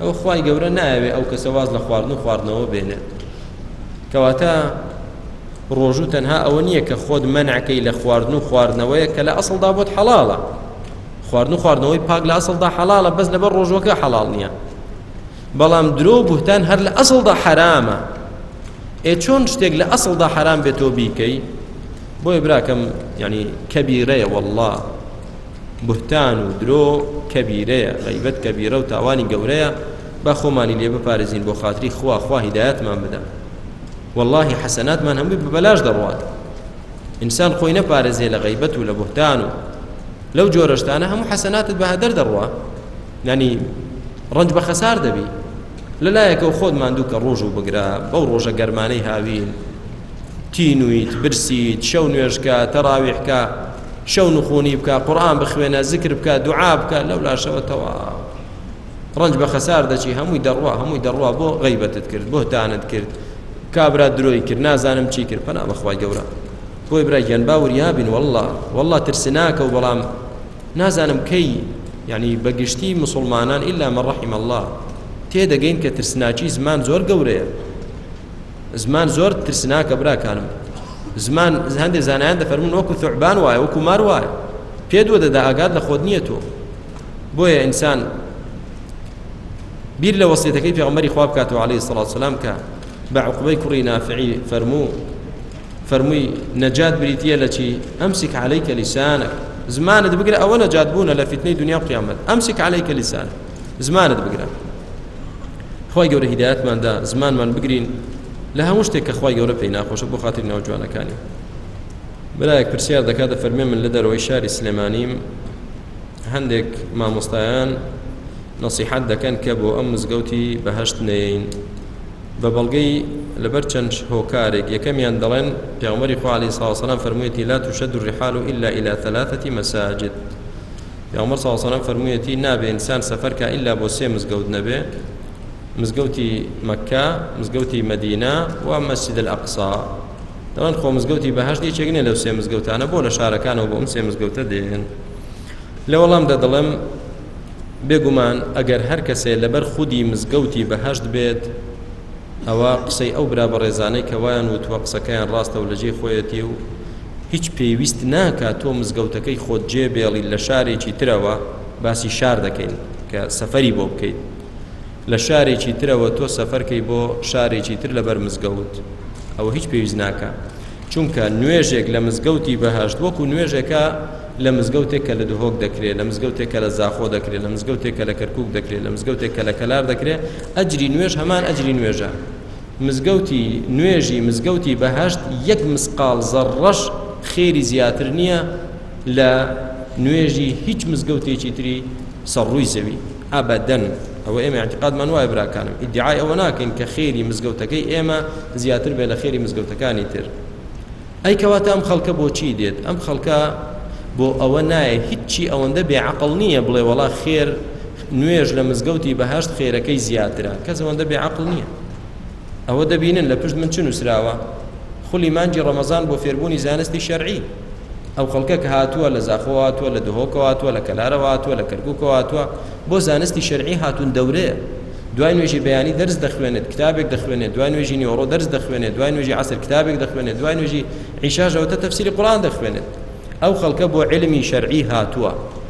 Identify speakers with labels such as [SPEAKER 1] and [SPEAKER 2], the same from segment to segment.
[SPEAKER 1] ئەوە خوای گەورە نایەوێ ئەو کەسە واز لە خواردن و خواردنەوە بێنێت کەواتە ڕۆژوو تەنها ئەوە نییە کە خۆت مەنعەکەی لە خواردن و خواردنەوەیە کە لە ئەسڵدا بۆت حەڵاڵە خواردن و خواردنەوەی پاک لە ئەسڵدا حەڵاڵە بەس لەبەر ڕۆژوەکە حەڵاڵ نییە بەڵام درۆ بوهتان هەر لە ئەسڵدا حرامە ئێ چۆن شتێک لە ئەسڵدا حرام بێتەوە بیکەی بۆیە براکەم ینی کەبیرەیە والله بوهتان و درۆ کەبیرەیە غەیبەت کەبیرە و تاوانی گەورەیە با خۆمانی لێ بپارێزین بۆ خاتری خوا خوا هیدایەتمان بدا واللهی حەسەناتمان هەمووی بەبەلاش دەڕوات ئینسان خۆی نەپارێزێ لە غەیبەت و لە بوهتان و لەو جۆرەشتانە هەموو حەسەناتت بە هەدەر دەڕوا ینی ڕنج بە خەسار دەبی لەلایەکەو خۆت ماندوو کە ڕۆژ و بگرە بەو ڕۆژە گەرمانەی هاوین تینویت برسیت شەو نوێژکە تەراویحکە شەو نخونی بکە قورآن بخوێنە ذکر بکە دوعا بکە لەو لاشەوە تەوا ڕنج بە خەسار دەچی هەمووی دەڕوا هەمووی دەڕوا بۆ غیبەتت کرد بۆهتانت کرد کابرا درۆی کرد نازانم چی کرد پەنا بەخوای گەورە بۆی برای گیان باور یابین والله والله ترسناکە و بەڵام نازانم کەی یعنی بەگشتی مسلمانان ئللا مە ڕحیم الله تێدەگەین کە ترسناکی زمان زۆر گەورەیە زمان زۆر ترسناکە براکانم زمان هەندێک زانایان دەفەرمون وەکو ثعبان وایە وەکو مار وایە پێ دووە دەدا ئاگات لە خۆت نییە تۆ بۆیە ئینسان بیر لە وەسیەتەکەی پێغمبەری خواب بکاتەوە عليه سڵات سلام کە بە عقبەی کوڕی نافعی فەرموو فەرمووی نەجات بریتە لە چی ئەمسیک عەلەیکە لیسانە زمانت بگرە ئەوە نەجات بوونە لە فتنەی دنیا قیامەت ئەمسیک عەلەیکە لیسانە زمانت بگرە خوای گەورە هیدایەتمان دا زمانمان بگرین لە هەموو شتێک کە خوای گەورە پێی ناخۆشە بۆ خاتری ناو جوانەکانی برایەک پرسیار دەکات دە فەرمێ من لە دەرەوەی شاری سلێمانیم هەندێک مامۆستایان نەسیحەت دەکەن کە بۆ ئەم مزگەوتی بەهشت نەین بە بەڵگەی لەبەر چەند هۆکارێک یەکەمیان دەڵێن پیامەری خوالی ساوسەلام فەرموویەتی لا توشد الرحال إلا إلى ثلاثة مساجد پێامبەر صلی اللە علیە و سلم فەرموویەتی نابێ ئینسان سەفەر کا ئیلا بۆ سێ مزگەوت نەبێ مزگەوتی مەکە مزگەوتی مەدینە و مەسجد الاقصا دەڵێن خۆ مزگەوتی بەهشت یەکێک نیە لەو سێ مزگەوتانە بۆ لە شارەکانەوە بۆ ئەم سێ مزگەوتە دێن لە وەڵامدا دەڵێم بێگومان ئەگەر هەر کەسێ لەبەر خودی مزگەوتی بەهشت بێت ئەوە قسەی ئەو برا بەڕێزانەی کە وایان وتوە قسەکەیان ڕاستە و لەجێی خۆیەتی و هیچ پێویست ناکا تۆ مزگەوتەکەی خۆت جێ بێڵی لە شارێکی ترەوە باسی شار دەکەین کە سەفەری بۆ بکەیت لە شارێکی ترەوە تۆ سەفەرکەی بۆ شارێکی تر لەبەر مزگەوت ئەوە هیچ پێویست ناکە چونکە نوێژێک لە مزگەوتی بەهشت وەکو نوێژێکە لە مزگەوتێک کە لە دهۆک دەکرێت لە مزگەوتێک کە لە زاخۆ دەکرێت لە مزگەوتێک کە لە کەرکک دەکرێت لە مزگەوتێک کە لە کەلار دەکرێت ئەجری نوێژ هەمان ئەجری نوێژە مزگەوتی نوێژی مزگەوتی بەهەشت یەک مسقال زەڕڕەش خێری زیاتر نییە لە نوێژی هیچ مزگەوتێکی تری سەڕووی زەوی ئابدەن ئەوە ئێمە اعتقادمان وایە براکانم ئیدعای ئەوە ناکەین کە خێری مزگەوتەکەی ئێمە زیاتر بێ لە خێری مزگەوتەکانی تر ئەی کەواتە ئەم خەڵکە بۆچی دێت ئەم خەڵکە بۆ ئەوە نایە هیچی ئەوەندە بێعقل نییە بڵێ وەڵا خێر نوێژ لە مزگەوتی بەهەشت خێرەکەی زیاترە کەس ئەوەندە بێ عقل نییە ئەوە دەبینن لە پشت من چ نووسراوە خولی مانجی ڕەمەزان بۆ فێربوونی زانستی شەرعی ئەو خەڵکە کە هاتووە لە زاخۆاتوە لە دهۆکەواتوە لە کەلارەواتوە لە کەرککەواتوە بۆ زانستی شەرعی هاتون دەورەیە دوای نوێژی بەیانی دەرز دەخوێنێت کتابێک دەخوێنێت دوای نوێژی نیۆڕۆ دەرز دەخوێنێت دوای نوێژی عسر کتابێک دەخوێنێت دوای نوێژی عیشاژەوەتە تەفسیری قڕان دەخوێنێت ئەو خەڵکە بۆ علمی شەرعی هاتووە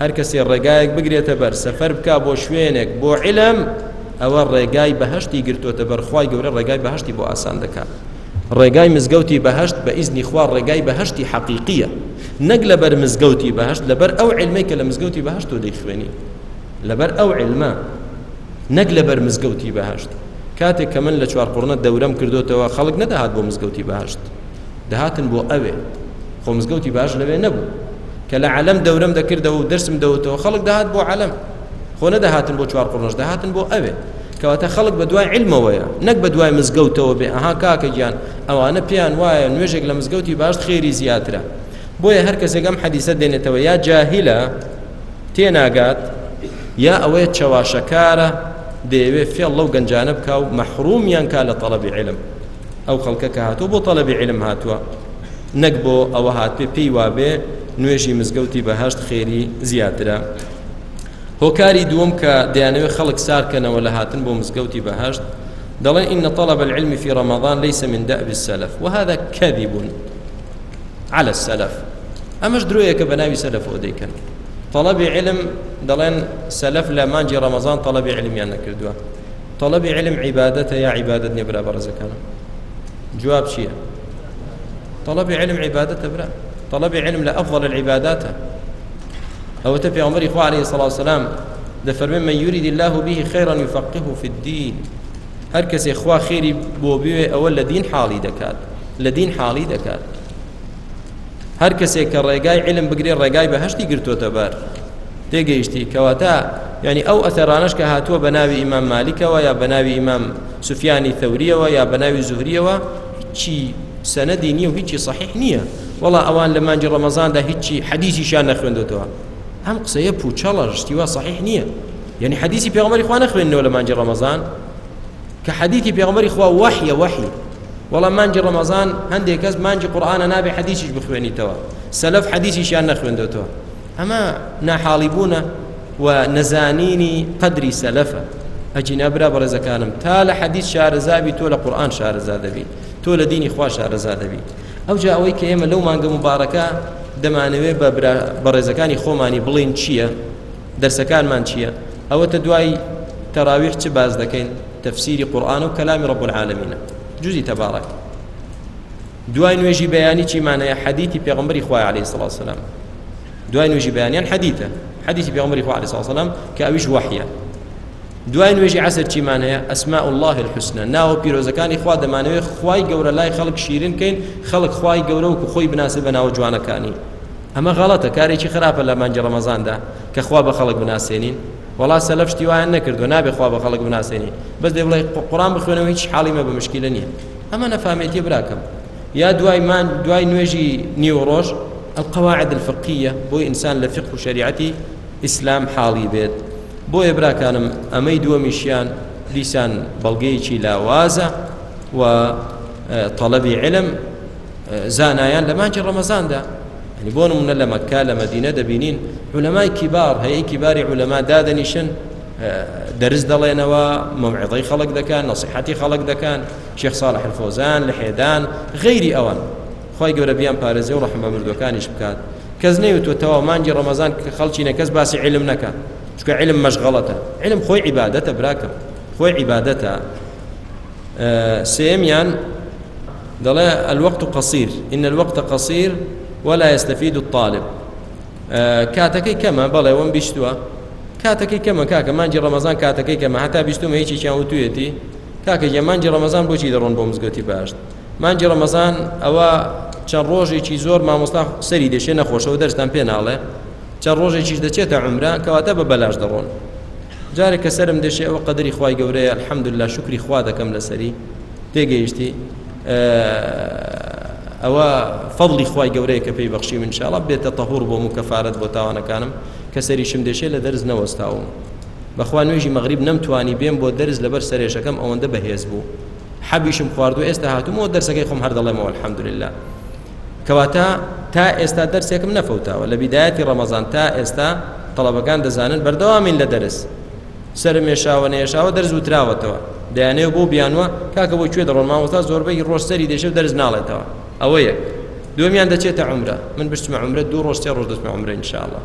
[SPEAKER 1] هەر کەسێ ڕێگایەک بگرێتە بەر سەفەر بکا بۆ شوێنێک بۆ علم ئەوە ڕێگای بەهشتی گرتوتە بەر خوای گەورە ڕێگای بەهشتی بۆ ئاسان دەکا ڕێگای مزگەوتی بەهشت بە ئیزنی خوا ڕێگای بەهشتی حەقیقیە نەک لەبەر مزگەوتی بەهشت لەبەر ئەو علمەی کە لە مزگەوتی بەهشت و دەیخوێنی لەبەر ئەو علمە نەک لەبەر مزگەوتی بەهشت کاتێک کە من لە چوار قڕنە دەورەم کردوتەوە خەڵک نەدەهات بۆ مزگەوتی بەهشت دەهاتن بۆ ئەوێ خۆ مزگەوتی باش لەوێ نەبوو کە لە عەلەم دەورەم دەکردەوە و دەرسم دەوتەوە خەڵک دەهات بۆ عەلەم خۆ نەدەهاتن بۆ چوار قڕنەش دەهاتن بۆ ئەوێ کەواتە خەڵک بە دوای علمەوەیە نەک بە دوای مزگەوتەوە بێ ئەها کاکە گیان ئەوانە پێیان وایە نوێژێک لە مزگەوتی باشت خێری زیاترە بۆیە هەر کەسێک ئەم حەدیسە دێنێتەوە یا جاهلە تێناگات یا ئەوەیە چەواشەکارە دەیەوێت فێڵ لەو گەنجانە بکە و مەحرومیان کا لە تەڵەبی علم ئەو خەڵکە کە هاتووە بۆ تەلەبی عیلم هاتووە نەک بۆ ئەوە هاتوێ پێی وابێ نوێژی مزگەوتی بەهشت خێری زیاترە هۆکاری دووەم کە دەیانەوێت خەڵک سارکەنەوە لە هاتن بۆ مزگەوتی بەهشت دەڵێن إن طلب العلم في رمضان ليس من دأب السلف وهذا كذب على السلف ئەمەش درۆیەکە بە ناوی سەلەفەوە دەیکەن طلبی علم دەڵێن سەلەف لە مانجی ڕەمەزان طلبی علمیان نەکردووە طلب علم عبادەتە یا عبادەت نیە برا بەڕێزەکانم جواب چییە طلب علم عبادەتە برا طلب علم لە ئەفضل العباداتە ئەوەتە پێغەمبەری خوا علیه الصلاة والسلام دەفەرمێ من يريد الله به خيرا يفقهه في الدين هەر کەسێ خوا خێری بۆ بوێ ئەوە لە دین حاڵی دەکات لە دین حاڵی دەکات هەر کەسێک کە ڕێگای علم بگرێ ڕێگای بەهشتی گرتوتە بەر تێگەیشتی کەواتە ینی ئەو ئەثەرانش کە هاتووە بە ناوی ئیمام مالیکەوە یا بە ناوی ئیمام سوفیانی تەوریەوە یا بە ناوی زوهریەوە هیچی سەنەدی نییە و هیچی صحیح نییە وڵا ئەوان لە مانجی ڕەمەزاندا هیچی حەدیسیشیان نەخوێندوتەوە ئەم قسەیە پوچەڵە شتیوا صحیح نییە یعنی حەدیسی پێغمەری خوا نەخوێندنەوە لە مانجی ڕەمەزان کە حەدیثی پێغەمبەری خوا وەحیە وەحی وەڵا مانگی ڕەمەزان هەندێک کەس مانگی قورئانە نابێ حەدیثیش بخوێنیتەوە سەلەف حەدیثیشیان نەخوێندۆتەوە ئەمە ناحاڵی بوونە و نەزانینی قەدری سەلەفە ئەجینا برا بەڕێزەکانم تا لە حەدیث شارەزابی تۆ لە قورئان شارەزا دەبی تۆ لە دینی خوا شارەزا دەبی ئەو جا ئەوەی کە ئێمە لەو مانگە مبارەکە دەمانەوێ بە بەڕێزەکانی خۆمانی بڵین چییە دەرسەکانمان چییە؟ ئەوەتە دوای تەراویح چ باس دەکەین؟ تەفسیری قورئان و کەلامی ڕەب العالمینە جوزی تەبارەک دوای نوێژی بەیانی چیمان هەیە حەدیثی پێغمبەری خوای علیه الصلاة والسلام دوای نوێژی بەیانیان حەدیثە حەدیثی پێغمبەری خوای علیه الصلاة والسلام کە ئەویش وحیە دوای نوێژی عسر چیمان هەیە ئەسماء الله الحسنى ناوە پیرۆزەکانی خوا دەمانەوێت خوای گەورە لای خەڵک شیرین کەین خەڵک خوای گەورە و خۆی بناسێ بە ناوە جوانەکانی ئەمە غەڵەتە کارێکی خراپە لە مانگی ڕەمەزاندا کە خوا بە خەڵک بناسێنین وەڵا سەلەف شتی وایان نەکردووە نابێ خوا بە خەڵک بناسێنی بەس دێ بڵێ قوڕان بخوێنەوە هیچ حاڵی مەبە مشکیلە نییە ئەمە نەفامێتی براکەم یا دوای مان دوای نوێژی نیوەڕۆژ القواعد الفقهیە بۆی ئینسان لە فقه و شریعەتی ئیسلام حاڵی بێت بۆیە براکانم ئەمەی دووەمیشیان دیسان بەڵگەیەکی لاوازە و طلبی علم زانایان لە مانگی ڕەمەزاندا ینی بۆ نمونە لە مەکە لە مەدینە دەبینین عولەمای کیبار هەیە کیباری عولەما دادەنیشن دەرز دەڵێنەوە مەمعڕی خەڵک دەکەن نەسیحەتی خەڵک دەکەن شێخ ساڵح الفۆزان لە حێدان غەیری ئەوان خی گەورە بیان پارێزی و ڕحم بە مردوەکانیش بکات کەس نەیوتوە تەوا مانگی ڕەمەزان کە خەڵکی نە کەس باسی علم نەکە چکە علم مەشغڵەتە علم خۆی عیباەتە براکەم خۆی عیباەتە سێیەمیان دەڵێ الوقت قصير ان الوقت قصير ولا يستفيد الطالب کاتەکەی کەمە بەڵێ وەم بیستووە کاتەکەی کەمە کاکە مانجی ڕەمەزان کاتەکەی کەمە هەتا بیستمە هیچیان وتوێتی کاکە یە مانجی ڕەمەزان بۆچی دەڕۆن بۆ مزگەوتی باشت مانجی ڕەمەزان ئەوە چەند ڕۆژێکی زۆر مامۆستا سەری دەشێ نەخۆشەوە دەرستان پێ ناڵێ چەند ڕۆژێکیش دەچێتە عەمرە کەواتە بە بەلاش دەڕۆن جارێک کە سەرم دێشێ ئەوە قەدری خوای گەورەیە الحمدللە شکری خوا دەکەم لەسەری تێگەیشتی ئەوە فەضلی خوای گەورەیە کە پێی بەخشی من شاڵە بێتە تەهور بۆ من کەفارەت بۆ تاوانەکانم کە سەریشم دێشێ لە دەرز نەوەستاوم بەخوا نوێژی مەغریب نەمتوانی بێم بۆ دەرز لەبەر سەرێشەکەم ئەوەندە بەهێز بوو حەبیشم خواردو ئێستا هاتومەوە دەرسەکەی خۆم هەر دەڵێمەوە الحمدلله کەواتە تا ئێستا دەرسێکم نەفەوتاوە لە بیدایەتی ڕەمەزان تا ئێستا تەڵەبەکان دەزانن بەردەوامین لە دەرس سرە مێشاوە نێشاوە دەرز و تراوەتەوە دەیانەیە بۆ بیانوە کاکە بۆ کوێ دەڕۆن مامۆستا زۆربەی ڕۆژ سەری دێشە دەرز ناڵێتەوە ئەوە یەک دومیان دەچێتە عمرە من بشتمە عمرە دوو ڕۆژ سێ ڕۆژ دەستمە عمرە انشاءله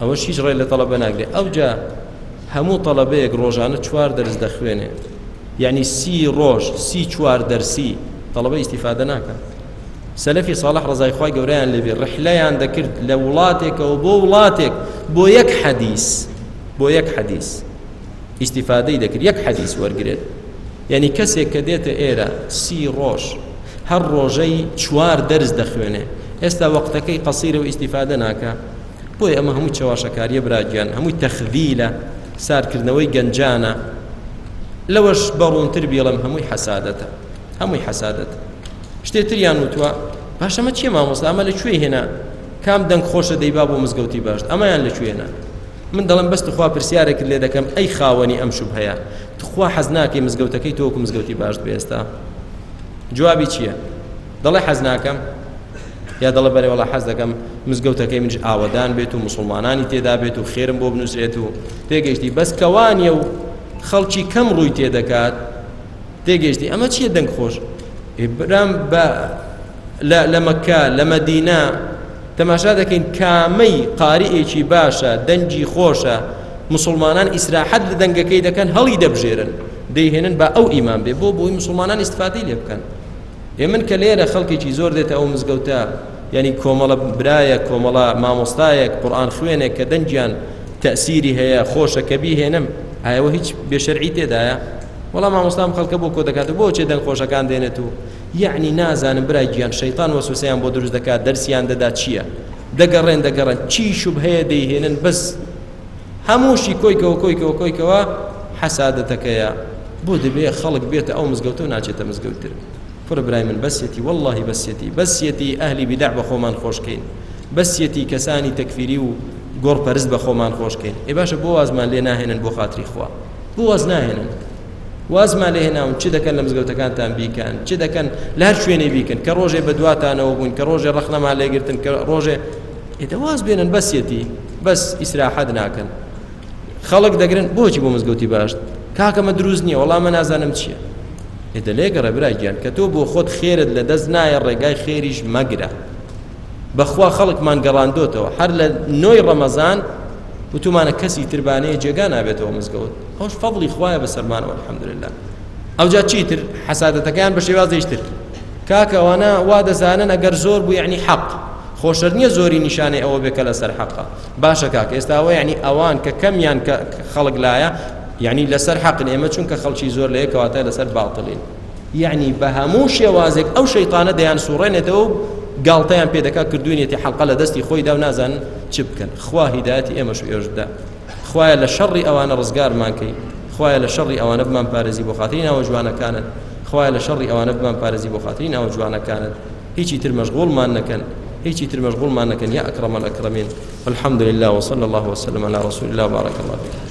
[SPEAKER 1] ئەوە هیچ ڕێ لە تەڵەبە ناگرێت ئەوجا هەموو تەڵەبەیەک ڕۆژانە چوار دەرز دەخوێنێ یعنی سی ڕۆژ سی چوار دەرسی تەڵەبە ئیسیفادە ناکات سەلەفی ساڵح ڕزای خوای گەورەیان لێبێ ڕحلەیان دەکرد لە وڵاتێکەوە بۆ وڵاتێک بۆ یەک حەدیس بۆ یەک حەدیس ئیسیفادەی دەکرد یەک حەدیس وەرگێت یعنی کەسێک کە دێتە ئێرە سی ڕۆژ هەر ڕۆژەی چوار دەرز دەخوێنێ ئێستا وەقتەکەی قەسیرە و ئیسیفادە ناکە بۆی ئەمە هەموو چەواشەکاریە براگیان هەمووی تەخڤیلە سارکردنەوەی گەنجانە لەوەش بەڕوونتر بیڵم هەمووی حەسادەتە هەمووی حەسادەت شتێ تریان وتوە باش ئەمە چیە مامۆستا ئەمە لە کوێ هێنا کام دەنگ خۆشە دەیبا بۆ مزگەوتی باشت ئەمەیان لە کوێنا من دەڵم بەست خوا پرسیارێکت لێ دەکەم ئەی خاوەنی ئەم شوب هەیە تخوا حەز ناکەی مزگەوتەکەی تۆکو مزگەوتی باشت بێستا جوابی چییە دەڵێ حەز ناکەم یا دەڵە بەرێ وڵا حەز دەکەم مزگەوتەکەی منش ئاوەدان بێت و مسلمانانی تێدا بێت و خێرم بۆ بنووسێت و تێگەشتی بەس کەوانە و خەڵکی کەم ڕووی تێدەکات تێگەیشتی ئەمە چییە دەنگ خۆش برام بە لە مەکە لە مەدینە تەماشا دەکەین کامەی قاریئێکی باشە دەنگی خۆشە مسلمانان ئیسراحەت لە دەنگەکەی دەکەن هەڵی دەبژێرن دەیهێنن بە ئەو ئیمان بێ بۆ بۆی مسلمانان ئیسفادی لێ بکەن ئێ من کە لێرە خەڵکێکی زۆر دێتە ئەو مزگەوتە ینی کۆمەڵە برایە کۆمەڵە مامۆستایەک قورآان خوێنێک کە دەنگیان تەسیری هەیە خۆشەکە بیهێنم ئایەوە هیچ بێشەرعی تێدایە وەڵا مامۆستا ئەم خەڵکە بۆ کۆ دەکاتە بۆ چێ دەنگ خۆشەکان دێنێت و یەعنی نازانم برا گیان شەیتان وەسوسەیان بۆ دروست دەکات دەرسیان دەدا چییە دەگەڕێن دەگەڕێن چی شوبهەیە دەیهێنن بەس هەمووشی کۆیکەوە کۆیکەوە کۆیکەوە حەسادەتەکەیە بۆ دەبێ خەڵک بێتە ئەو مزگەوتە و ناچێتە مزگەوتر کوڕ برای من بەسیەتی واللهی بەسیەتی بەسیەتی ئەهلی بیدع بە خۆمان خۆشکەین بەسیەتی کەسانی تەکفیری و گۆڕپەرست بە خۆمان خۆشکەین ئێ باشە بۆ وازمان لێ ناهێنن بۆ خاتری خوا بۆ واز ناهێنن وازمان لێ هێناون چ دەکەن لە مزگەوتەکانتان بیکەن چ دەکەن لە هەر شوێنێ بیکەن کە ڕۆژێ بە دواتانەوە بوون کە ڕۆژێ ڕەخنەمان لێگرتن کە ڕۆژێ ئێتە واز بێنن بەسیەتی بەس ئیسراحەت ناکەن خەڵک دەگرن بۆچی بۆ مزگەوتی باشت کاکەمە دروست نییە وەڵامە نازانم چییە ئێدە لێگەڕێ برا گیان کە تۆ بۆ خۆت خێرت لە دەست نایە ڕێگای خێریش مەگرە بەخوا خەڵکمان گەڕاندۆتەوە هەر لە نۆی ڕەمەزان وتومانە کەسی تربانەیە جێگا نابێتەوە مزگەوت ئەوش فەضلی خوایە بەسەرمانەوە الحمدلله ئەوجا چیتر حەسادەتەکەیان بە شێوازیشتر کاکە ئەوانە وا دەزانن ئەگەر زۆر بوو یعنی حەق خۆشتر نییە زۆری نیشانەی ئەوە بێکە لەسەر حەقە باشە کاک ئێستاوە یعنی ئەوان کە کەمیان کە خەڵک لایە یعنی لەسەر حەقن ئێمە چونکە خەڵکی زۆر لە یەکەواتە لەسەر باڵتڵین یەعنی بە هەموو شێوازێک ئەو شەیتانە دەیان سوڕێنێتەوە و گاڵتەیان پێدەکات کردوینێتی حەڵقە لە دەستی خۆیدا و نازان چ بکەن خوا هیداەتی ئێمەش ئێشدا خوایە لە شەڕی ئەوانە ڕزگارمانکەی خوایە لە شەڕی ئەوانە بمان پارێزی بۆ خاتری ناوە جوانەکانت خوایە لە شەڕی ئەوانە بمان پارێزی بۆ خاتری ناوە جوانەکانت هیچی تر مەشغوڵمان نەکەن هیچی تر مەشغوڵمان نەکەن یا ئەکرەمە ئەکرەمین الحمد لله وصلى الله وسلم على رسول الله بارك الله فيك